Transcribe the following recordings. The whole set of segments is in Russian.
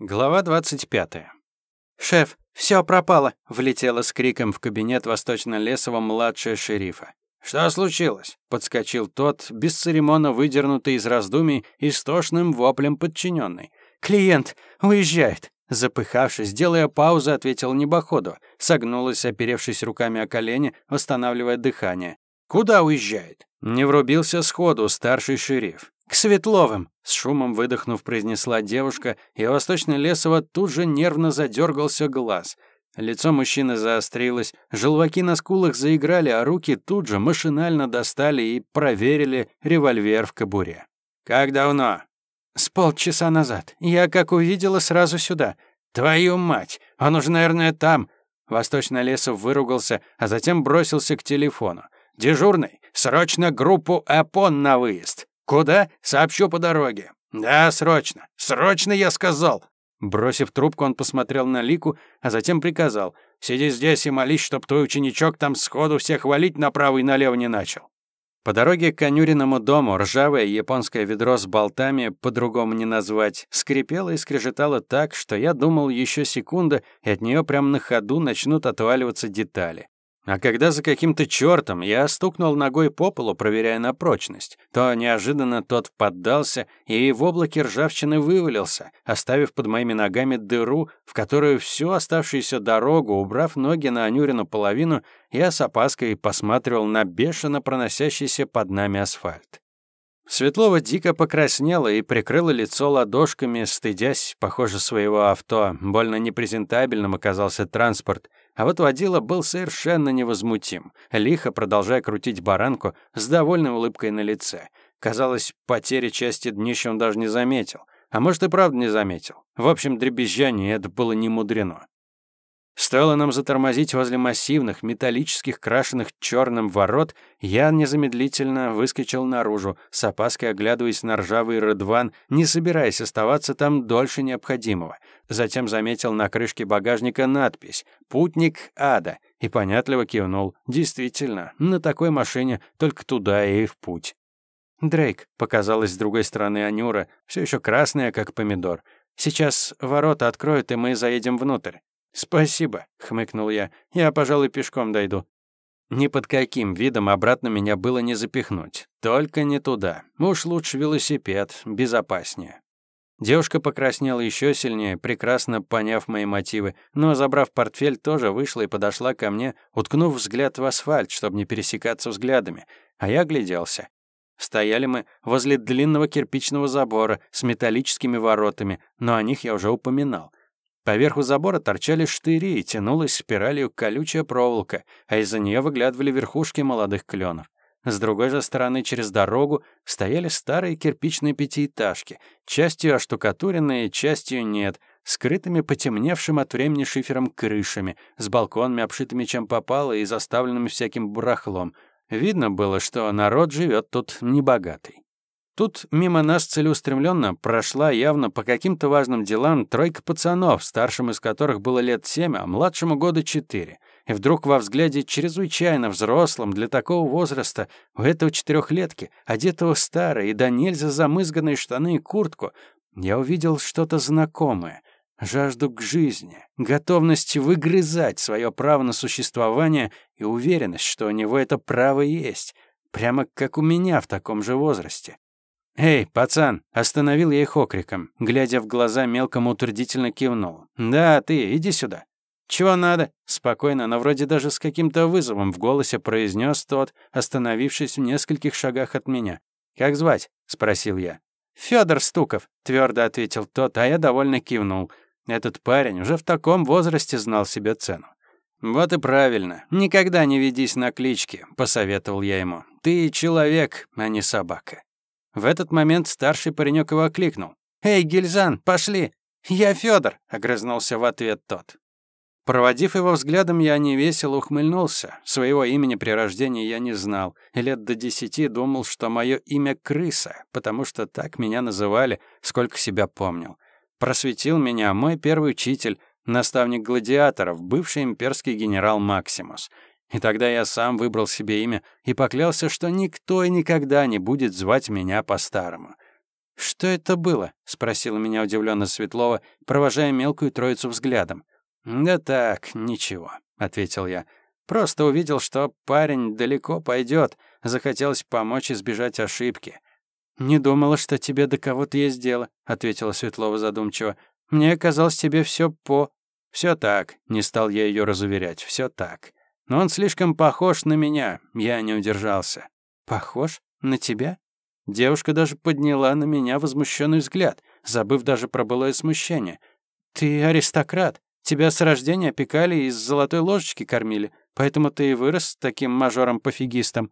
Глава 25. «Шеф, все пропало!» — влетела с криком в кабинет Восточно-Лесова младшая шерифа. «Что случилось?» — подскочил тот, бесцеремонно выдернутый из раздумий истошным воплем подчиненный. «Клиент уезжает!» Запыхавшись, делая паузу, ответил небоходу. Согнулась, оперевшись руками о колени, восстанавливая дыхание. «Куда уезжает?» Не врубился сходу старший шериф. «К Светловым!» — с шумом выдохнув, произнесла девушка, и у Восточной Лесова тут же нервно задергался глаз. Лицо мужчины заострилось, желваки на скулах заиграли, а руки тут же машинально достали и проверили револьвер в кобуре. «Как давно?» «С полчаса назад. Я, как увидела, сразу сюда. Твою мать! Он уже, наверное, там!» Восточный Лесов выругался, а затем бросился к телефону. «Дежурный, срочно группу ОПОН на выезд!» «Куда? Сообщу по дороге». «Да, срочно. Срочно, я сказал». Бросив трубку, он посмотрел на Лику, а затем приказал. «Сиди здесь и молись, чтоб твой ученичок там сходу всех валить направо и налево не начал». По дороге к конюриному дому ржавое японское ведро с болтами, по-другому не назвать, скрипело и скрежетало так, что я думал еще секунда, и от нее прямо на ходу начнут отваливаться детали. А когда за каким-то чертом я стукнул ногой по полу, проверяя на прочность, то неожиданно тот поддался и в облаке ржавчины вывалился, оставив под моими ногами дыру, в которую всю оставшуюся дорогу, убрав ноги на Анюрину половину, я с опаской посматривал на бешено проносящийся под нами асфальт. Светлова дико покраснела и прикрыла лицо ладошками, стыдясь, похоже, своего авто. Больно непрезентабельным оказался транспорт. А вот водила был совершенно невозмутим, лихо продолжая крутить баранку с довольной улыбкой на лице. Казалось, потери части днища он даже не заметил. А может, и правда не заметил. В общем, дребезжание это было не мудрено. Стоило нам затормозить возле массивных, металлических, крашенных черным ворот, я незамедлительно выскочил наружу, с опаской оглядываясь на ржавый рыдван, не собираясь оставаться там дольше необходимого. Затем заметил на крышке багажника надпись «Путник ада» и понятливо кивнул. Действительно, на такой машине только туда и в путь. «Дрейк», — показалась с другой стороны Анюра, все еще красная, как помидор. «Сейчас ворота откроют, и мы заедем внутрь». «Спасибо», — хмыкнул я. «Я, пожалуй, пешком дойду». Ни под каким видом обратно меня было не запихнуть. Только не туда. Уж лучше велосипед, безопаснее. Девушка покраснела еще сильнее, прекрасно поняв мои мотивы, но, забрав портфель, тоже вышла и подошла ко мне, уткнув взгляд в асфальт, чтобы не пересекаться взглядами. А я огляделся. Стояли мы возле длинного кирпичного забора с металлическими воротами, но о них я уже упоминал. Поверху забора торчали штыри и тянулась спиралью колючая проволока, а из-за нее выглядывали верхушки молодых кленов. С другой же стороны, через дорогу, стояли старые кирпичные пятиэтажки, частью оштукатуренные, частью нет, скрытыми потемневшим от времени шифером крышами, с балконами, обшитыми чем попало и заставленными всяким барахлом. Видно было, что народ живет тут небогатый. Тут мимо нас целеустремленно прошла явно по каким-то важным делам тройка пацанов, старшим из которых было лет семь, а младшему года четыре. И вдруг во взгляде чрезвычайно взрослым для такого возраста у этого четырехлетки, одетого старо и до нельзя замызганные штаны и куртку, я увидел что-то знакомое. Жажду к жизни, готовность выгрызать свое право на существование и уверенность, что у него это право есть, прямо как у меня в таком же возрасте. «Эй, пацан!» — остановил я их окриком. Глядя в глаза, мелком утвердительно кивнул. «Да, ты, иди сюда». «Чего надо?» — спокойно, но вроде даже с каким-то вызовом в голосе произнес тот, остановившись в нескольких шагах от меня. «Как звать?» — спросил я. Федор Стуков», — твердо ответил тот, а я довольно кивнул. Этот парень уже в таком возрасте знал себе цену. «Вот и правильно. Никогда не ведись на клички», — посоветовал я ему. «Ты человек, а не собака». В этот момент старший паренек его окликнул. «Эй, Гильзан, пошли!» «Я Федор, огрызнулся в ответ тот. Проводив его взглядом, я невесело ухмыльнулся. Своего имени при рождении я не знал. Лет до десяти думал, что мое имя — Крыса, потому что так меня называли, сколько себя помнил. Просветил меня мой первый учитель, наставник гладиаторов, бывший имперский генерал Максимус — и тогда я сам выбрал себе имя и поклялся, что никто и никогда не будет звать меня по-старому. «Что это было?» — спросила меня удивленно Светлова, провожая мелкую троицу взглядом. «Да так, ничего», — ответил я. «Просто увидел, что парень далеко пойдет, захотелось помочь избежать ошибки». «Не думала, что тебе до кого-то есть дело», — ответила Светлова задумчиво. «Мне казалось, тебе все по...» Все так», — не стал я ее разуверять, все так. «Но он слишком похож на меня, я не удержался». «Похож? На тебя?» Девушка даже подняла на меня возмущенный взгляд, забыв даже про былое смущение. «Ты аристократ. Тебя с рождения опекали и из золотой ложечки кормили, поэтому ты и вырос таким мажором-пофигистом».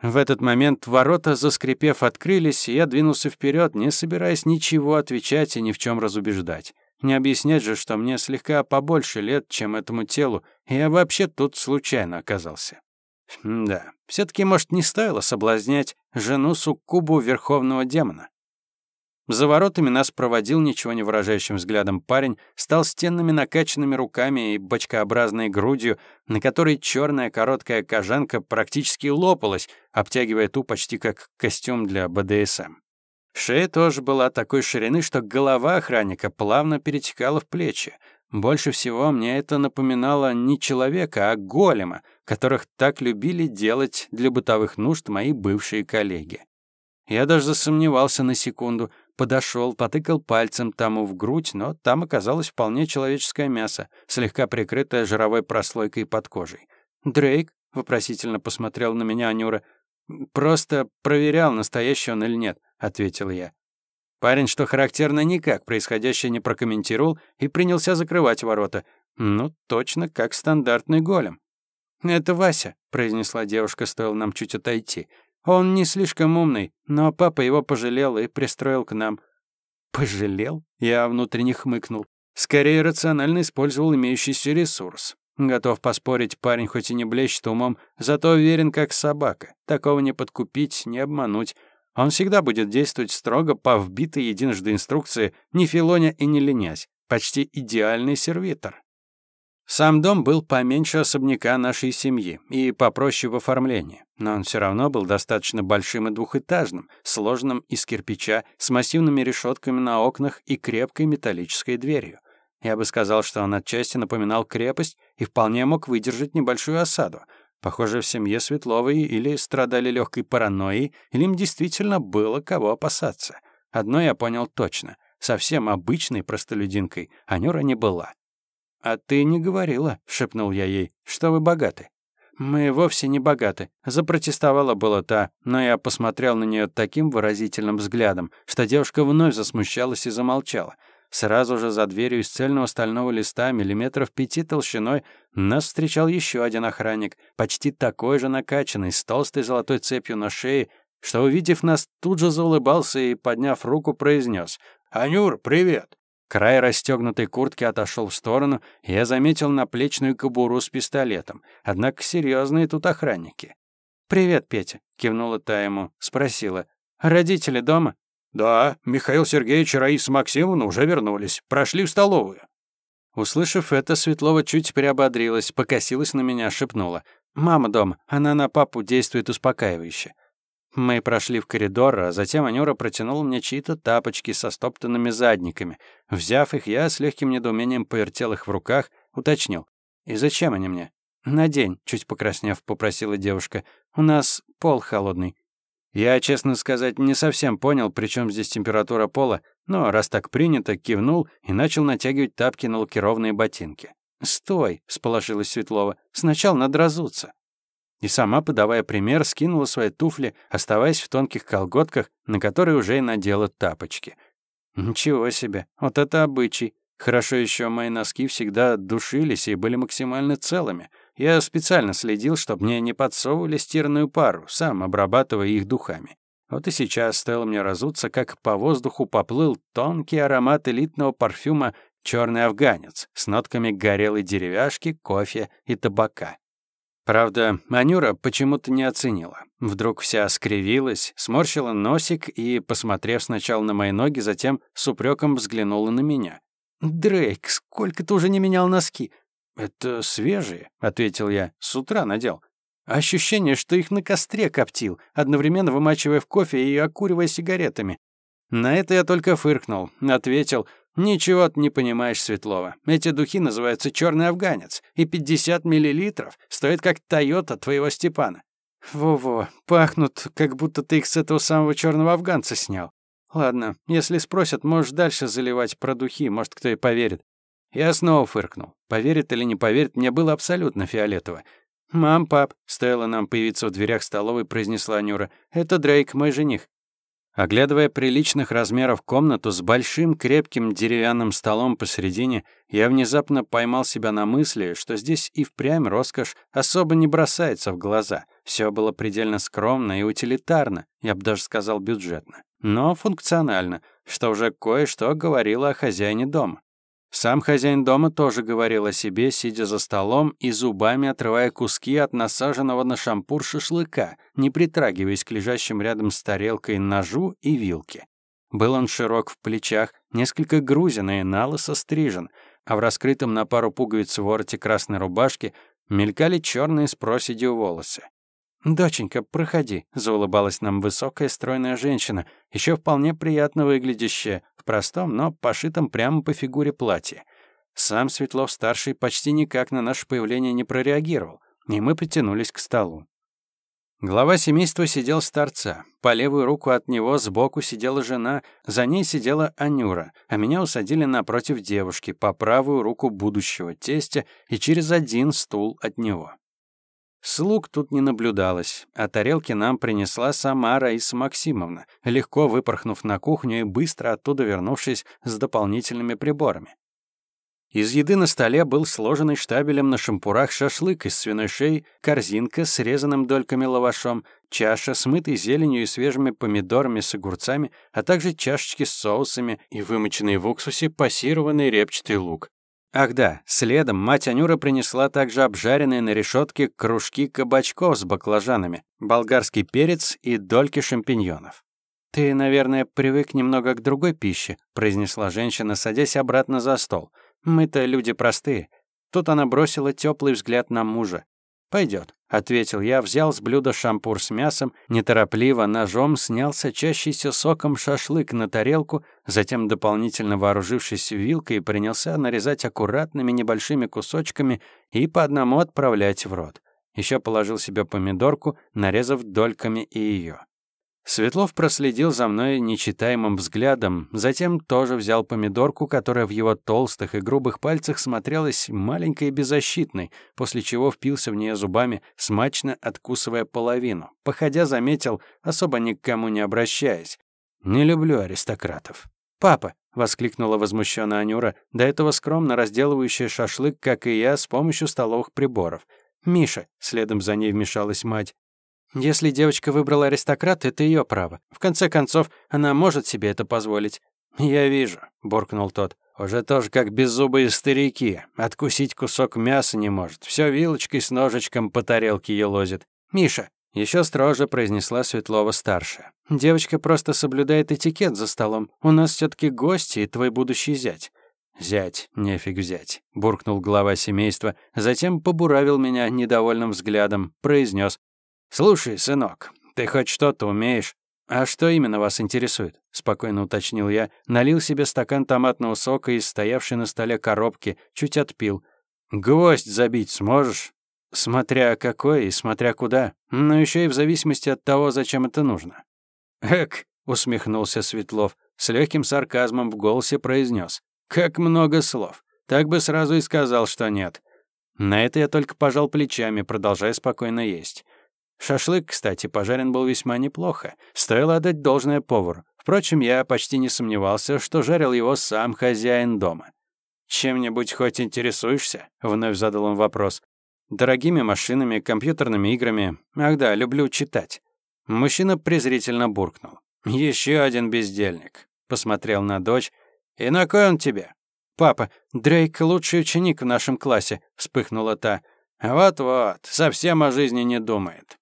В этот момент ворота, заскрипев, открылись, и я двинулся вперед, не собираясь ничего отвечать и ни в чем разубеждать. Не объяснять же, что мне слегка побольше лет, чем этому телу, и я вообще тут случайно оказался. Да, все таки может, не стоило соблазнять жену суккубу верховного демона. За воротами нас проводил ничего не выражающим взглядом парень с толстенными накачанными руками и бочкообразной грудью, на которой черная короткая кожанка практически лопалась, обтягивая ту почти как костюм для БДСМ. Шея тоже была такой ширины, что голова охранника плавно перетекала в плечи. Больше всего мне это напоминало не человека, а голема, которых так любили делать для бытовых нужд мои бывшие коллеги. Я даже засомневался на секунду, подошел, потыкал пальцем тому в грудь, но там оказалось вполне человеческое мясо, слегка прикрытое жировой прослойкой под кожей. «Дрейк?» — вопросительно посмотрел на меня Анюра. «Просто проверял, настоящий он или нет», — ответил я. Парень, что характерно, никак происходящее не прокомментировал и принялся закрывать ворота. Ну, точно как стандартный голем. «Это Вася», — произнесла девушка, стоило нам чуть отойти. «Он не слишком умный, но папа его пожалел и пристроил к нам». «Пожалел?» — я внутренне хмыкнул. Скорее, рационально использовал имеющийся ресурс. Готов поспорить, парень хоть и не блещет умом, зато уверен, как собака. Такого не подкупить, не обмануть. Он всегда будет действовать строго по вбитой единожды инструкции «не филоня и не ленясь». Почти идеальный сервитор. Сам дом был поменьше особняка нашей семьи и попроще в оформлении, но он все равно был достаточно большим и двухэтажным, сложным из кирпича, с массивными решетками на окнах и крепкой металлической дверью. Я бы сказал, что он отчасти напоминал крепость и вполне мог выдержать небольшую осаду — Похоже, в семье Светловой или страдали легкой паранойей, или им действительно было кого опасаться. Одно я понял точно. Совсем обычной простолюдинкой Анюра не была. «А ты не говорила», — шепнул я ей, — «что вы богаты». «Мы вовсе не богаты», — запротестовала была та, но я посмотрел на нее таким выразительным взглядом, что девушка вновь засмущалась и замолчала — Сразу же за дверью из цельного стального листа миллиметров пяти толщиной нас встречал еще один охранник, почти такой же накачанный, с толстой золотой цепью на шее, что, увидев нас, тут же заулыбался и, подняв руку, произнес «Анюр, привет!». Край расстегнутой куртки отошел в сторону, и я заметил наплечную кобуру с пистолетом. Однако серьезные тут охранники. «Привет, Петя», — кивнула та ему, спросила. «Родители дома?» «Да, Михаил Сергеевич и Раиса Максимовна уже вернулись. Прошли в столовую». Услышав это, Светлова чуть приободрилась, покосилась на меня, шепнула. «Мама дома, она на папу действует успокаивающе». Мы прошли в коридор, а затем Анюра протянула мне чьи-то тапочки со стоптанными задниками. Взяв их, я с легким недоумением повертел их в руках, уточнил. «И зачем они мне?» «Надень», — чуть покраснев, попросила девушка. «У нас пол холодный». Я, честно сказать, не совсем понял, при чем здесь температура пола, но раз так принято, кивнул и начал натягивать тапки на лакированные ботинки. «Стой!» — сполошилась Светлова. «Сначала надо разуться». И сама, подавая пример, скинула свои туфли, оставаясь в тонких колготках, на которые уже и надела тапочки. Ничего себе, вот это обычай. Хорошо еще мои носки всегда душились и были максимально целыми. Я специально следил, чтобы мне не подсовывали стирную пару, сам обрабатывая их духами. Вот и сейчас стоило мне разуться, как по воздуху поплыл тонкий аромат элитного парфюма «Черный афганец» с нотками горелой деревяшки, кофе и табака. Правда, Анюра почему-то не оценила. Вдруг вся скривилась, сморщила носик и, посмотрев сначала на мои ноги, затем с упреком взглянула на меня. «Дрейк, сколько ты уже не менял носки? «Это свежие», — ответил я. «С утра надел». Ощущение, что их на костре коптил, одновременно вымачивая в кофе и окуривая сигаретами. На это я только фыркнул, ответил, «Ничего ты не понимаешь, Светлова. Эти духи называются «Черный афганец», и 50 миллилитров стоит как «Тойота» твоего Степана. Во-во, пахнут, как будто ты их с этого самого черного афганца снял. Ладно, если спросят, можешь дальше заливать про духи, может, кто и поверит. Я снова фыркнул. Поверит или не поверит, мне было абсолютно фиолетово. «Мам, пап», — стоило нам появиться в дверях столовой, произнесла Нюра. «Это Дрейк, мой жених». Оглядывая приличных размеров комнату с большим крепким деревянным столом посередине, я внезапно поймал себя на мысли, что здесь и впрямь роскошь особо не бросается в глаза. Все было предельно скромно и утилитарно, я бы даже сказал бюджетно, но функционально, что уже кое-что говорило о хозяине дома. Сам хозяин дома тоже говорил о себе, сидя за столом и зубами отрывая куски от насаженного на шампур шашлыка, не притрагиваясь к лежащим рядом с тарелкой ножу и вилке. Был он широк в плечах, несколько грузин и налысо стрижен, а в раскрытом на пару пуговиц вороте красной рубашки мелькали черные с проседью волосы. «Доченька, проходи», — заулыбалась нам высокая стройная женщина, еще вполне приятно выглядящая, в простом, но пошитом прямо по фигуре платье. Сам Светлов-старший почти никак на наше появление не прореагировал, и мы притянулись к столу. Глава семейства сидел с торца. По левую руку от него сбоку сидела жена, за ней сидела Анюра, а меня усадили напротив девушки, по правую руку будущего тестя и через один стул от него. Слуг тут не наблюдалось, а тарелки нам принесла сама Раиса Максимовна, легко выпорхнув на кухню и быстро оттуда вернувшись с дополнительными приборами. Из еды на столе был сложенный штабелем на шампурах шашлык из свиной шеи, корзинка с резаным дольками лавашом, чаша с мытой зеленью и свежими помидорами с огурцами, а также чашечки с соусами и вымоченный в уксусе пассированный репчатый лук. Ах да, следом мать Анюра принесла также обжаренные на решетке кружки кабачков с баклажанами, болгарский перец и дольки шампиньонов. «Ты, наверное, привык немного к другой пище», — произнесла женщина, садясь обратно за стол. «Мы-то люди простые». Тут она бросила теплый взгляд на мужа. Пойдет, ответил я, взял с блюда шампур с мясом, неторопливо ножом снял сочащийся соком шашлык на тарелку, затем, дополнительно вооружившись вилкой, принялся нарезать аккуратными небольшими кусочками и по одному отправлять в рот. Еще положил себе помидорку, нарезав дольками и ее. Светлов проследил за мной нечитаемым взглядом, затем тоже взял помидорку, которая в его толстых и грубых пальцах смотрелась маленькой и беззащитной, после чего впился в нее зубами, смачно откусывая половину. Походя, заметил, особо ни к кому не обращаясь. «Не люблю аристократов». «Папа!» — воскликнула возмущенно Анюра, до этого скромно разделывающая шашлык, как и я, с помощью столовых приборов. «Миша!» — следом за ней вмешалась мать. Если девочка выбрала аристократ, это ее право. В конце концов, она может себе это позволить. «Я вижу», — буркнул тот. «Уже тоже как беззубые старики. Откусить кусок мяса не может. Все вилочкой с ножичком по тарелке елозит. Миша!» Еще строже произнесла Светлова-старшая. «Девочка просто соблюдает этикет за столом. У нас все таки гости и твой будущий зять». «Зять, нефиг взять», — буркнул глава семейства, затем побуравил меня недовольным взглядом, произнес: «Слушай, сынок, ты хоть что-то умеешь?» «А что именно вас интересует?» — спокойно уточнил я, налил себе стакан томатного сока из стоявшей на столе коробки, чуть отпил. «Гвоздь забить сможешь?» «Смотря какой и смотря куда, но еще и в зависимости от того, зачем это нужно». «Эк!» — усмехнулся Светлов, с легким сарказмом в голосе произнес. «Как много слов! Так бы сразу и сказал, что нет». На это я только пожал плечами, продолжая спокойно есть. Шашлык, кстати, пожарен был весьма неплохо. Стоило отдать должное повару. Впрочем, я почти не сомневался, что жарил его сам хозяин дома. «Чем-нибудь хоть интересуешься?» — вновь задал он вопрос. «Дорогими машинами, компьютерными играми. Ах да, люблю читать». Мужчина презрительно буркнул. «Еще один бездельник». Посмотрел на дочь. «И на кой он тебе?» «Папа, Дрейк — лучший ученик в нашем классе», — вспыхнула та. «Вот-вот, совсем о жизни не думает.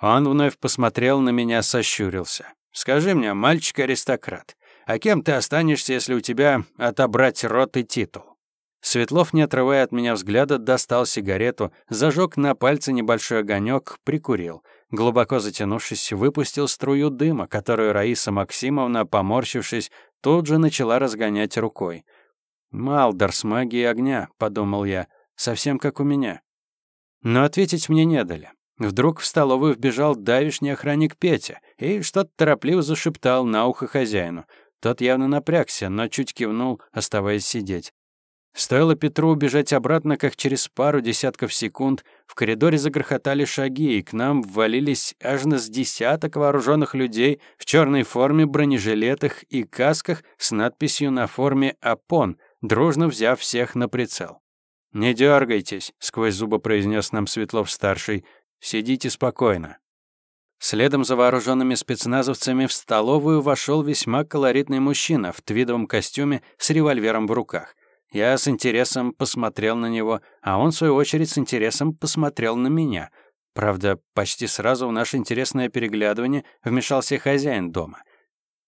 Он вновь посмотрел на меня, сощурился. «Скажи мне, мальчик-аристократ, а кем ты останешься, если у тебя отобрать рот и титул?» Светлов, не отрывая от меня взгляда, достал сигарету, зажег на пальце небольшой огонек, прикурил. глубоко затянувшись, выпустил струю дыма, которую Раиса Максимовна, поморщившись, тут же начала разгонять рукой. «Малдор с магией огня», — подумал я, — «совсем как у меня». Но ответить мне не дали. Вдруг в столовую вбежал давишний охранник Петя и что-то торопливо зашептал на ухо хозяину. Тот явно напрягся, но чуть кивнул, оставаясь сидеть. Стоило Петру убежать обратно, как через пару десятков секунд в коридоре загрохотали шаги, и к нам ввалились аж на с десяток вооруженных людей в черной форме, бронежилетах и касках с надписью на форме «АПОН», дружно взяв всех на прицел. «Не дергайтесь», — сквозь зубы произнес нам Светлов-старший. «Сидите спокойно». Следом за вооруженными спецназовцами в столовую вошел весьма колоритный мужчина в твидовом костюме с револьвером в руках. Я с интересом посмотрел на него, а он, в свою очередь, с интересом посмотрел на меня. Правда, почти сразу в наше интересное переглядывание вмешался хозяин дома.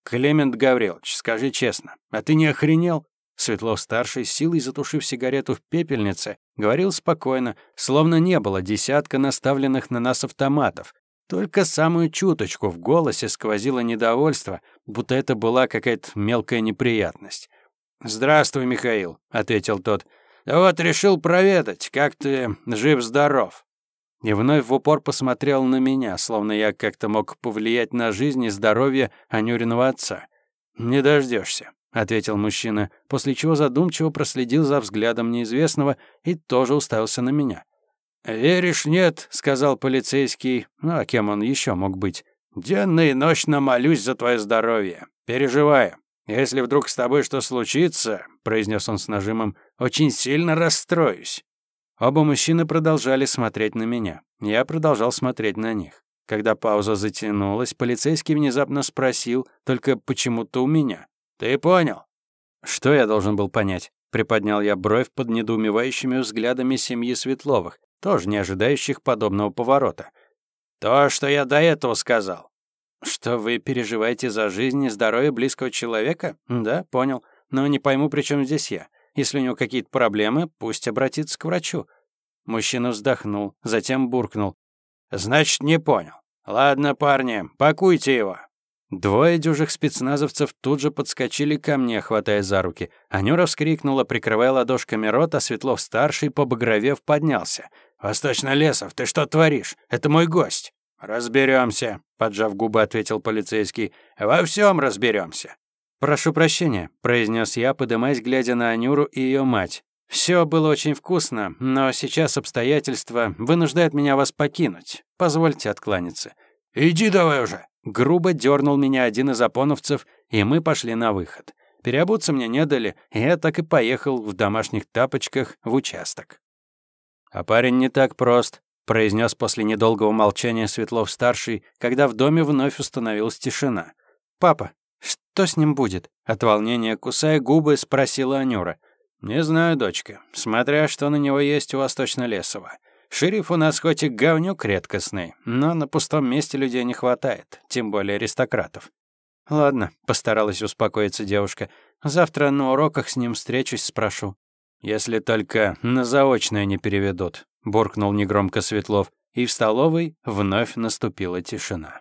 «Клемент Гаврилович, скажи честно, а ты не охренел?» Светлов-старший, силой затушив сигарету в пепельнице, говорил спокойно, словно не было десятка наставленных на нас автоматов. Только самую чуточку в голосе сквозило недовольство, будто это была какая-то мелкая неприятность. «Здравствуй, Михаил», — ответил тот. «Вот решил проведать, как ты жив-здоров». И вновь в упор посмотрел на меня, словно я как-то мог повлиять на жизнь и здоровье Анюриного отца. «Не дождешься. — ответил мужчина, после чего задумчиво проследил за взглядом неизвестного и тоже уставился на меня. «Веришь, нет?» — сказал полицейский. Ну, а кем он еще мог быть? «Денно и ночно молюсь за твое здоровье. Переживаю. Если вдруг с тобой что случится, — произнес он с нажимом, — очень сильно расстроюсь». Оба мужчины продолжали смотреть на меня. Я продолжал смотреть на них. Когда пауза затянулась, полицейский внезапно спросил, только почему-то у меня. «Ты понял?» «Что я должен был понять?» Приподнял я бровь под недоумевающими взглядами семьи Светловых, тоже не ожидающих подобного поворота. «То, что я до этого сказал». «Что вы переживаете за жизнь и здоровье близкого человека?» «Да, понял. Но не пойму, при чем здесь я. Если у него какие-то проблемы, пусть обратится к врачу». Мужчина вздохнул, затем буркнул. «Значит, не понял. Ладно, парни, пакуйте его. Двое дюжих спецназовцев тут же подскочили ко мне, хватая за руки. Анюра вскрикнула, прикрывая ладошками рот, а Светлов-старший, побагровев, поднялся. «Восточно-Лесов, ты что творишь? Это мой гость!» «Разберемся», — поджав губы, ответил полицейский. «Во всем разберемся. «Прошу прощения», — произнес я, подымаясь, глядя на Анюру и ее мать. Все было очень вкусно, но сейчас обстоятельства вынуждают меня вас покинуть. Позвольте откланяться». «Иди давай уже!» Грубо дернул меня один из опоновцев, и мы пошли на выход. Переобуться мне не дали, и я так и поехал в домашних тапочках в участок. «А парень не так прост», — произнес после недолгого молчания Светлов-старший, когда в доме вновь установилась тишина. «Папа, что с ним будет?» От волнения, кусая губы, спросила Анюра. «Не знаю, дочка, смотря что на него есть у Восточно-Лесова. Шериф у нас хоть и говнюк редкостный, но на пустом месте людей не хватает, тем более аристократов. Ладно, постаралась успокоиться девушка. Завтра на уроках с ним встречусь, спрошу. Если только на заочное не переведут, буркнул негромко Светлов, и в столовой вновь наступила тишина.